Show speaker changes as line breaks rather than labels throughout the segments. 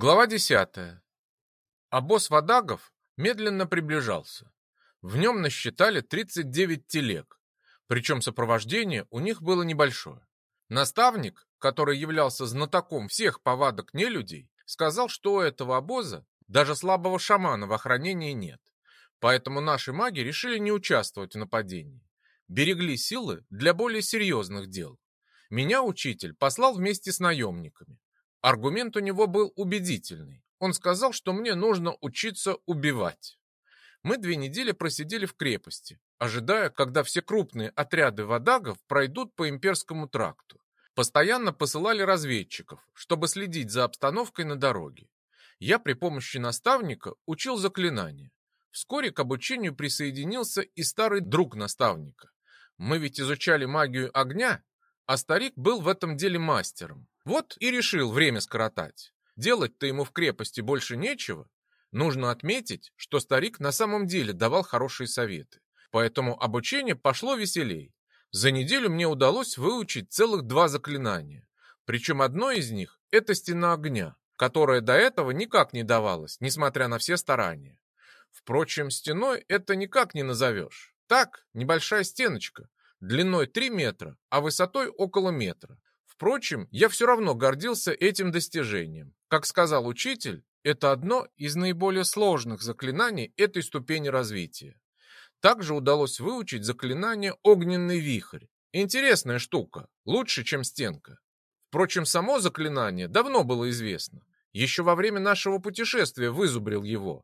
Глава десятая. Обоз водагов медленно приближался. В нем насчитали 39 телег, причем сопровождение у них было небольшое. Наставник, который являлся знатоком всех повадок нелюдей, сказал, что у этого обоза даже слабого шамана в охранении нет. Поэтому наши маги решили не участвовать в нападении. Берегли силы для более серьезных дел. Меня учитель послал вместе с наемниками. Аргумент у него был убедительный. Он сказал, что мне нужно учиться убивать. Мы две недели просидели в крепости, ожидая, когда все крупные отряды водагов пройдут по имперскому тракту. Постоянно посылали разведчиков, чтобы следить за обстановкой на дороге. Я при помощи наставника учил заклинания. Вскоре к обучению присоединился и старый друг наставника. Мы ведь изучали магию огня, а старик был в этом деле мастером. Вот и решил время скоротать. Делать-то ему в крепости больше нечего. Нужно отметить, что старик на самом деле давал хорошие советы. Поэтому обучение пошло веселей. За неделю мне удалось выучить целых два заклинания. Причем одно из них – это стена огня, которая до этого никак не давалась, несмотря на все старания. Впрочем, стеной это никак не назовешь. Так, небольшая стеночка, длиной 3 метра, а высотой около метра. Впрочем, я все равно гордился этим достижением. Как сказал учитель, это одно из наиболее сложных заклинаний этой ступени развития. Также удалось выучить заклинание «Огненный вихрь». Интересная штука, лучше, чем стенка. Впрочем, само заклинание давно было известно. Еще во время нашего путешествия вызубрил его.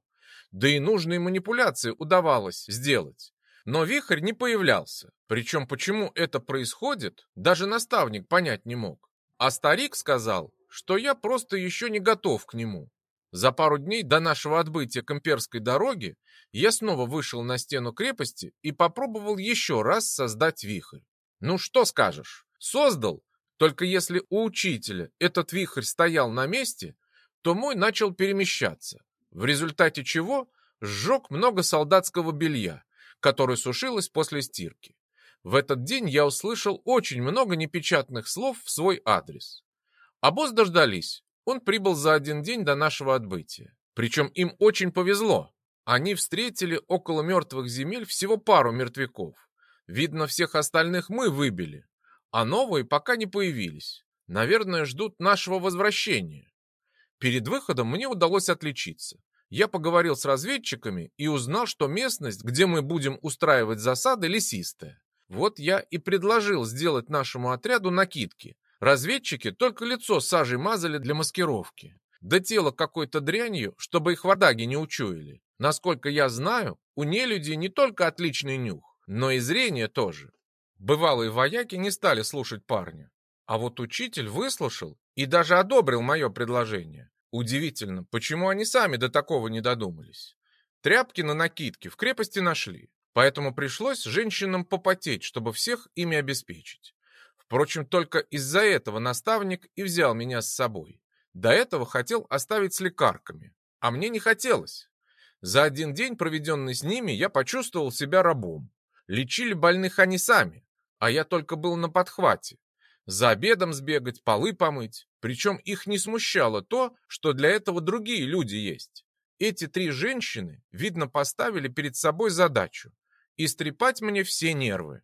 Да и нужные манипуляции удавалось сделать. Но вихрь не появлялся. Причем почему это происходит, даже наставник понять не мог. А старик сказал, что я просто еще не готов к нему. За пару дней до нашего отбытия к имперской дороге я снова вышел на стену крепости и попробовал еще раз создать вихрь. Ну что скажешь, создал, только если у учителя этот вихрь стоял на месте, то мой начал перемещаться, в результате чего сжег много солдатского белья которое сушилось после стирки. В этот день я услышал очень много непечатных слов в свой адрес. А дождались. Он прибыл за один день до нашего отбытия. Причем им очень повезло. Они встретили около мертвых земель всего пару мертвяков. Видно, всех остальных мы выбили. А новые пока не появились. Наверное, ждут нашего возвращения. Перед выходом мне удалось отличиться я поговорил с разведчиками и узнал, что местность, где мы будем устраивать засады, лесистая. Вот я и предложил сделать нашему отряду накидки. Разведчики только лицо сажей мазали для маскировки. Да тело какой-то дрянью, чтобы их водаги не учуяли. Насколько я знаю, у нелюди не только отличный нюх, но и зрение тоже. Бывалые вояки не стали слушать парня. А вот учитель выслушал и даже одобрил мое предложение. Удивительно, почему они сами до такого не додумались. Тряпки на накидке в крепости нашли, поэтому пришлось женщинам попотеть, чтобы всех ими обеспечить. Впрочем, только из-за этого наставник и взял меня с собой. До этого хотел оставить с лекарками, а мне не хотелось. За один день, проведенный с ними, я почувствовал себя рабом. Лечили больных они сами, а я только был на подхвате. За обедом сбегать, полы помыть. Причем их не смущало то, что для этого другие люди есть. Эти три женщины, видно, поставили перед собой задачу – истрепать мне все нервы.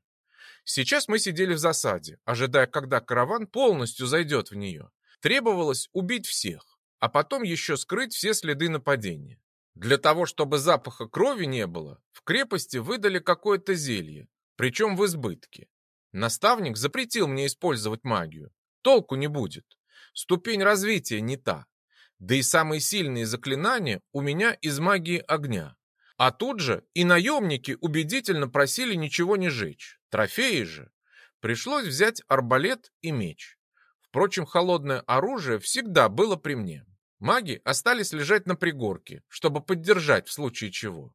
Сейчас мы сидели в засаде, ожидая, когда караван полностью зайдет в нее. Требовалось убить всех, а потом еще скрыть все следы нападения. Для того, чтобы запаха крови не было, в крепости выдали какое-то зелье, причем в избытке. Наставник запретил мне использовать магию. Толку не будет ступень развития не та. Да и самые сильные заклинания у меня из магии огня. А тут же и наемники убедительно просили ничего не жечь. Трофеи же. Пришлось взять арбалет и меч. Впрочем, холодное оружие всегда было при мне. Маги остались лежать на пригорке, чтобы поддержать в случае чего.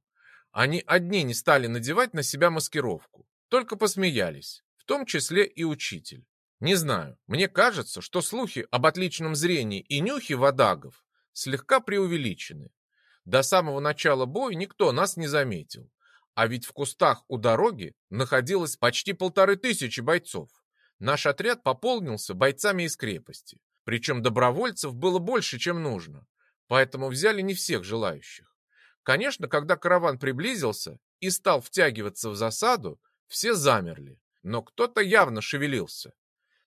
Они одни не стали надевать на себя маскировку, только посмеялись, в том числе и учитель. Не знаю, мне кажется, что слухи об отличном зрении и нюхе водагов слегка преувеличены. До самого начала боя никто нас не заметил. А ведь в кустах у дороги находилось почти полторы тысячи бойцов. Наш отряд пополнился бойцами из крепости. Причем добровольцев было больше, чем нужно. поэтому взяли не всех желающих. Конечно, когда караван приблизился и стал втягиваться в засаду, все замерли, но кто-то явно шевелился.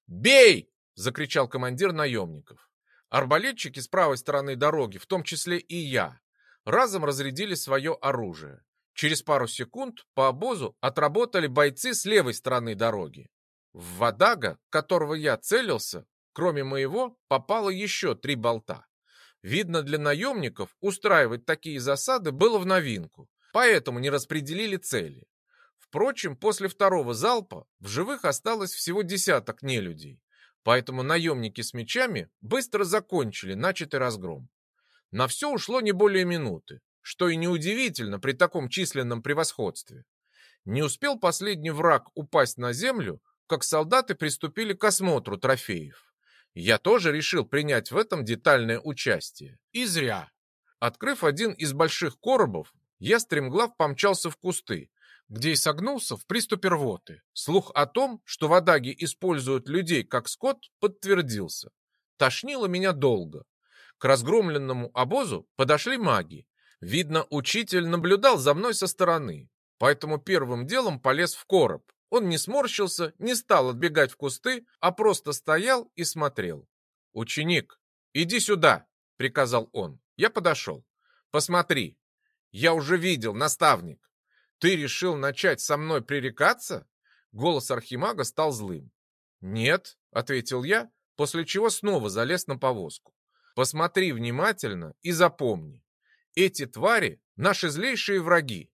«Бей!» — закричал командир наемников. Арбалетчики с правой стороны дороги, в том числе и я, разом разрядили свое оружие. Через пару секунд по обозу отработали бойцы с левой стороны дороги. В Вадага, которого я целился, кроме моего, попало еще три болта. Видно, для наемников устраивать такие засады было в новинку, поэтому не распределили цели. Впрочем, после второго залпа в живых осталось всего десяток нелюдей, поэтому наемники с мечами быстро закончили начатый разгром. На все ушло не более минуты, что и неудивительно при таком численном превосходстве. Не успел последний враг упасть на землю, как солдаты приступили к осмотру трофеев. Я тоже решил принять в этом детальное участие. И зря. Открыв один из больших коробов, я стремглав помчался в кусты, где и согнулся в приступе рвоты. Слух о том, что в Адаге используют людей как скот, подтвердился. Тошнило меня долго. К разгромленному обозу подошли маги. Видно, учитель наблюдал за мной со стороны, поэтому первым делом полез в короб. Он не сморщился, не стал отбегать в кусты, а просто стоял и смотрел. «Ученик, иди сюда!» — приказал он. Я подошел. «Посмотри, я уже видел, наставник. «Ты решил начать со мной пререкаться?» Голос архимага стал злым. «Нет», — ответил я, после чего снова залез на повозку. «Посмотри внимательно и запомни. Эти твари — наши злейшие враги.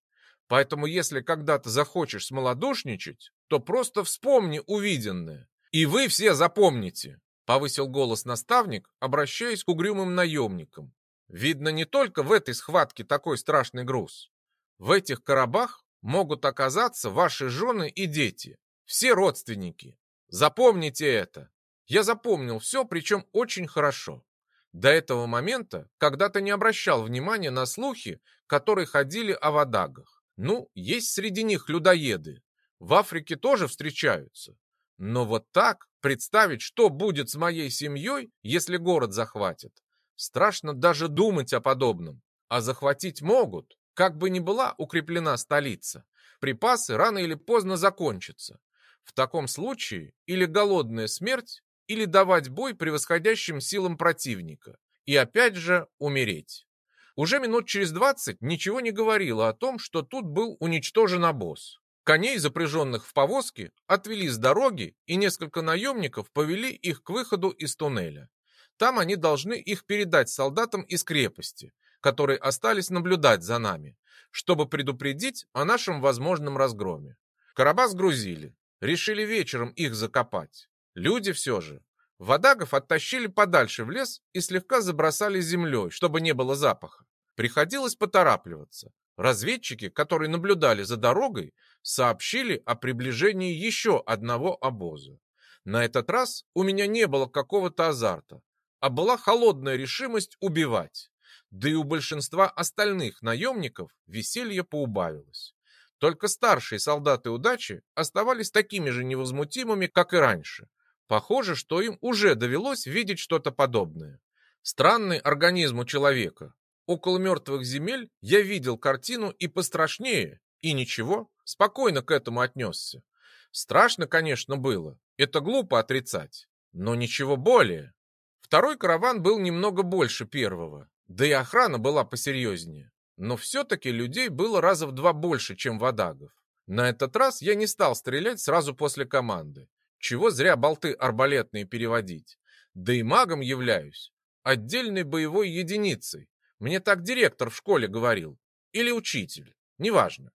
Поэтому если когда-то захочешь смолодушничать, то просто вспомни увиденное. И вы все запомните!» — повысил голос наставник, обращаясь к угрюмым наемникам. «Видно, не только в этой схватке такой страшный груз. В этих коробах могут оказаться ваши жены и дети, все родственники. Запомните это. Я запомнил все, причем очень хорошо. До этого момента когда-то не обращал внимания на слухи, которые ходили о водагах. Ну, есть среди них людоеды. В Африке тоже встречаются. Но вот так представить, что будет с моей семьей, если город захватят, страшно даже думать о подобном. А захватить могут, как бы ни была укреплена столица, припасы рано или поздно закончатся. В таком случае или голодная смерть, или давать бой превосходящим силам противника. И опять же умереть. Уже минут через двадцать ничего не говорило о том, что тут был уничтожен обоз. Коней, запряженных в повозки, отвели с дороги, и несколько наемников повели их к выходу из туннеля. Там они должны их передать солдатам из крепости, которые остались наблюдать за нами, чтобы предупредить о нашем возможном разгроме. Короба сгрузили, решили вечером их закопать. Люди все же. Водагов оттащили подальше в лес и слегка забросали землей, чтобы не было запаха. Приходилось поторапливаться. Разведчики, которые наблюдали за дорогой, сообщили о приближении еще одного обоза. На этот раз у меня не было какого-то азарта, а была холодная решимость убивать да и у большинства остальных наемников веселье поубавилось. Только старшие солдаты удачи оставались такими же невозмутимыми, как и раньше. Похоже, что им уже довелось видеть что-то подобное. Странный организм у человека. Около мертвых земель я видел картину и пострашнее, и ничего, спокойно к этому отнесся. Страшно, конечно, было, это глупо отрицать, но ничего более. Второй караван был немного больше первого, да и охрана была посерьезнее. Но все-таки людей было раза в два больше, чем водагов. На этот раз я не стал стрелять сразу после команды. Чего зря болты арбалетные переводить. Да и магом являюсь. Отдельной боевой единицей. Мне так директор в школе говорил. Или учитель. Неважно.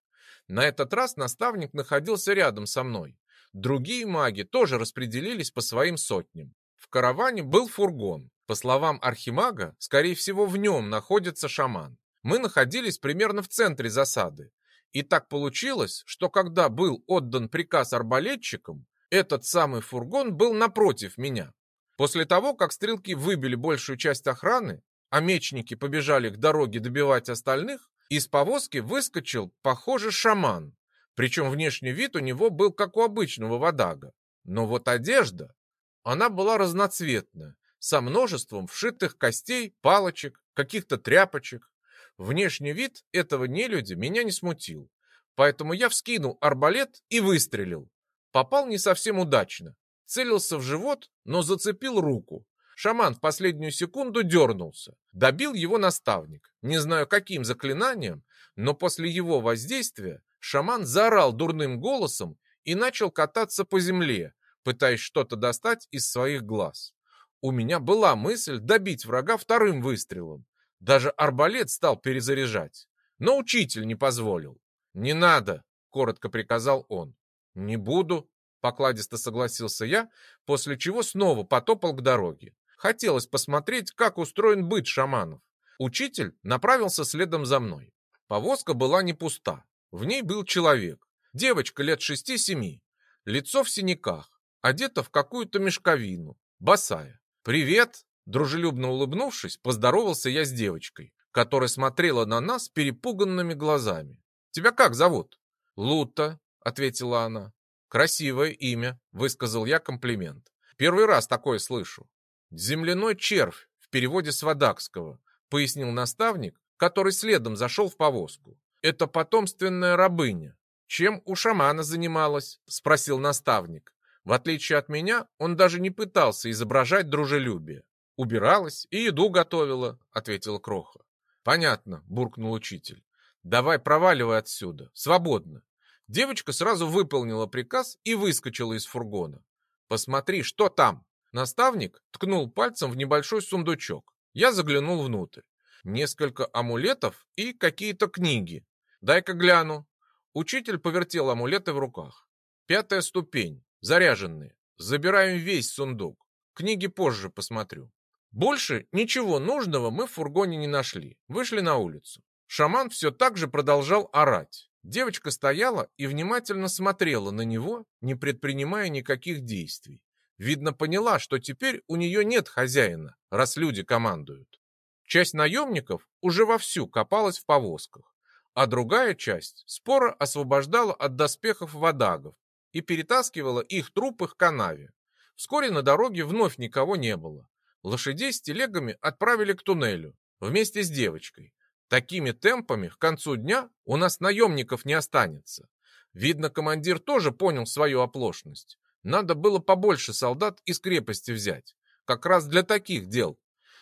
На этот раз наставник находился рядом со мной. Другие маги тоже распределились по своим сотням. В караване был фургон. По словам архимага, скорее всего, в нем находится шаман. Мы находились примерно в центре засады. И так получилось, что когда был отдан приказ арбалетчикам, этот самый фургон был напротив меня. После того, как стрелки выбили большую часть охраны, а мечники побежали к дороге добивать остальных, из повозки выскочил, похоже, шаман. Причем внешний вид у него был как у обычного водага. Но вот одежда, она была разноцветная, со множеством вшитых костей, палочек, каких-то тряпочек. Внешний вид этого нелюдя меня не смутил, поэтому я вскинул арбалет и выстрелил. Попал не совсем удачно. Целился в живот, но зацепил руку. Шаман в последнюю секунду дернулся. Добил его наставник. Не знаю, каким заклинанием, но после его воздействия шаман заорал дурным голосом и начал кататься по земле, пытаясь что-то достать из своих глаз. У меня была мысль добить врага вторым выстрелом. Даже арбалет стал перезаряжать. Но учитель не позволил. «Не надо!» — коротко приказал он. «Не буду», — покладисто согласился я, после чего снова потопал к дороге. Хотелось посмотреть, как устроен быт шаманов. Учитель направился следом за мной. Повозка была не пуста. В ней был человек. Девочка лет шести-семи. Лицо в синяках. Одета в какую-то мешковину. Босая. «Привет!» Дружелюбно улыбнувшись, поздоровался я с девочкой, которая смотрела на нас перепуганными глазами. «Тебя как зовут?» «Лута», — ответила она. «Красивое имя», — высказал я комплимент. «Первый раз такое слышу». «Земляной червь» в переводе с вадакского, пояснил наставник, который следом зашел в повозку. «Это потомственная рабыня. Чем у шамана занималась?» — спросил наставник. В отличие от меня, он даже не пытался изображать дружелюбие. «Убиралась и еду готовила», — ответила Кроха. «Понятно», — буркнул учитель. «Давай проваливай отсюда. Свободно». Девочка сразу выполнила приказ и выскочила из фургона. «Посмотри, что там!» Наставник ткнул пальцем в небольшой сундучок. Я заглянул внутрь. Несколько амулетов и какие-то книги. «Дай-ка гляну». Учитель повертел амулеты в руках. «Пятая ступень. Заряженные. Забираем весь сундук. Книги позже посмотрю». Больше ничего нужного мы в фургоне не нашли. Вышли на улицу. Шаман все так же продолжал орать. Девочка стояла и внимательно смотрела на него, не предпринимая никаких действий. Видно, поняла, что теперь у нее нет хозяина, раз люди командуют. Часть наемников уже вовсю копалась в повозках, а другая часть спора освобождала от доспехов водагов и перетаскивала их трупы к канаве. Вскоре на дороге вновь никого не было. Лошадей с телегами отправили к туннелю вместе с девочкой. Такими темпами к концу дня у нас наемников не останется. Видно, командир тоже понял свою оплошность. Надо было побольше солдат из крепости взять. Как раз для таких дел.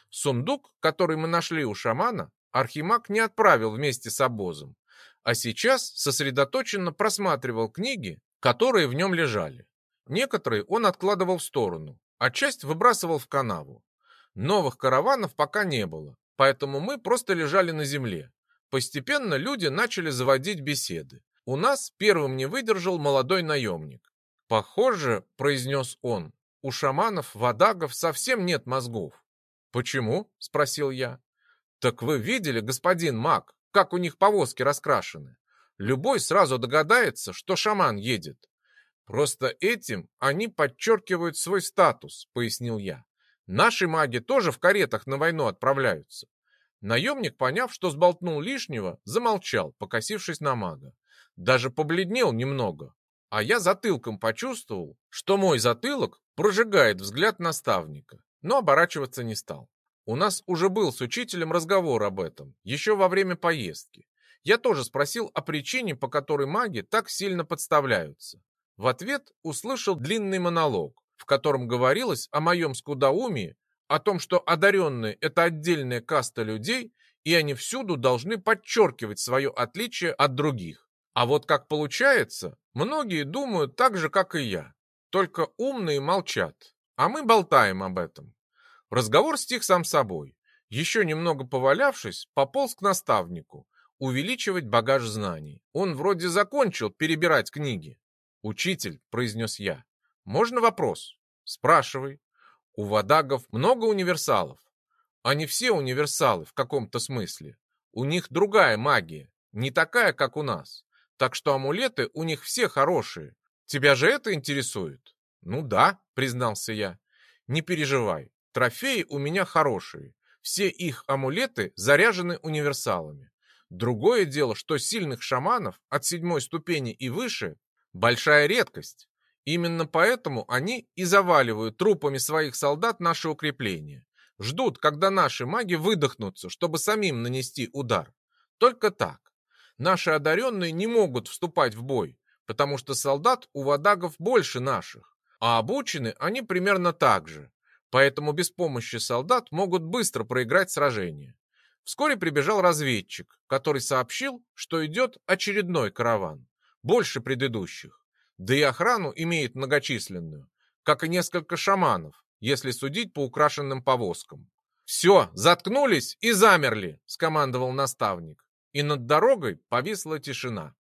Сундук, который мы нашли у шамана, Архимаг не отправил вместе с обозом, а сейчас сосредоточенно просматривал книги, которые в нем лежали. Некоторые он откладывал в сторону, а часть выбрасывал в канаву. Новых караванов пока не было, поэтому мы просто лежали на земле. Постепенно люди начали заводить беседы. У нас первым не выдержал молодой наемник. «Похоже, — произнес он, — у шаманов, водагов совсем нет мозгов». «Почему?» — спросил я. «Так вы видели, господин маг, как у них повозки раскрашены? Любой сразу догадается, что шаман едет. Просто этим они подчеркивают свой статус», — пояснил я. Наши маги тоже в каретах на войну отправляются. Наемник, поняв, что сболтнул лишнего, замолчал, покосившись на мага. Даже побледнел немного. А я затылком почувствовал, что мой затылок прожигает взгляд наставника, но оборачиваться не стал. У нас уже был с учителем разговор об этом, еще во время поездки. Я тоже спросил о причине, по которой маги так сильно подставляются. В ответ услышал длинный монолог, в котором говорилось о моем скудоумии, о том, что одаренные – это отдельная каста людей, и они всюду должны подчеркивать свое отличие от других. А вот как получается, многие думают так же, как и я. Только умные молчат, а мы болтаем об этом. Разговор стих сам собой. Еще немного повалявшись, пополз к наставнику, увеличивать багаж знаний. Он вроде закончил перебирать книги. «Учитель», — произнес я, можно вопрос? Спрашивай. У водагов много универсалов. Они все универсалы в каком-то смысле. У них другая магия, не такая, как у нас. Так что амулеты у них все хорошие. Тебя же это интересует? Ну да, признался я. Не переживай, трофеи у меня хорошие. Все их амулеты заряжены универсалами. Другое дело, что сильных шаманов от седьмой ступени и выше большая редкость. Именно поэтому они и заваливают трупами своих солдат наши укрепления. Ждут, когда наши маги выдохнутся, чтобы самим нанести удар. Только так. Наши одаренные не могут вступать в бой, потому что солдат у вадагов больше наших, а обучены они примерно так же. Поэтому без помощи солдат могут быстро проиграть сражение. Вскоре прибежал разведчик, который сообщил, что идет очередной караван, больше предыдущих. Да и охрану имеет многочисленную, как и несколько шаманов, если судить по украшенным повозкам. «Все, заткнулись и замерли!» – скомандовал наставник. И над дорогой повисла тишина.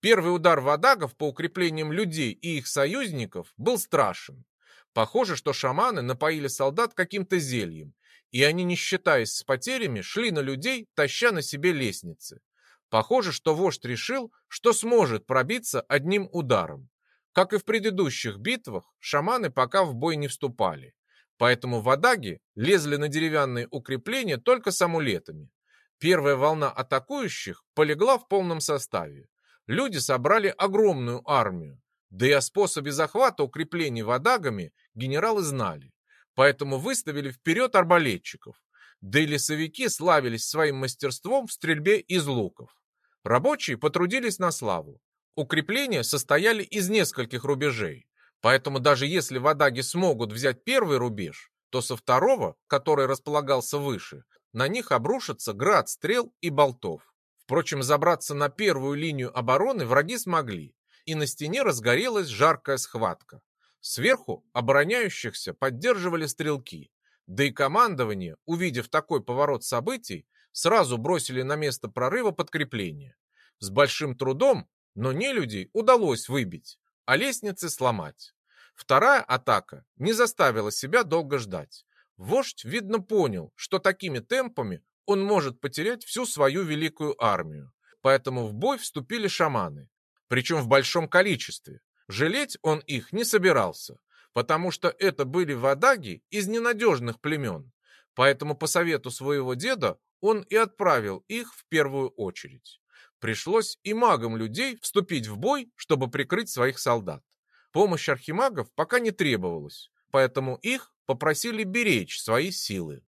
Первый удар водагов по укреплениям людей и их союзников был страшен. Похоже, что шаманы напоили солдат каким-то зельем, и они, не считаясь с потерями, шли на людей, таща на себе лестницы. Похоже, что вождь решил, что сможет пробиться одним ударом. Как и в предыдущих битвах, шаманы пока в бой не вступали. Поэтому водаги лезли на деревянные укрепления только с амулетами. Первая волна атакующих полегла в полном составе. Люди собрали огромную армию. Да и о способе захвата укреплений водагами генералы знали поэтому выставили вперед арбалетчиков. Да и лесовики славились своим мастерством в стрельбе из луков. Рабочие потрудились на славу. Укрепления состояли из нескольких рубежей, поэтому даже если водаги смогут взять первый рубеж, то со второго, который располагался выше, на них обрушится град стрел и болтов. Впрочем, забраться на первую линию обороны враги смогли, и на стене разгорелась жаркая схватка. Сверху обороняющихся поддерживали стрелки, да и командование, увидев такой поворот событий, сразу бросили на место прорыва подкрепление. С большим трудом, но не людей удалось выбить, а лестницы сломать. Вторая атака не заставила себя долго ждать. Вождь, видно, понял, что такими темпами он может потерять всю свою великую армию. Поэтому в бой вступили шаманы, причем в большом количестве. Жалеть он их не собирался, потому что это были водаги из ненадежных племен, поэтому по совету своего деда он и отправил их в первую очередь. Пришлось и магам людей вступить в бой, чтобы прикрыть своих солдат. Помощь архимагов пока не требовалась, поэтому их попросили беречь свои силы.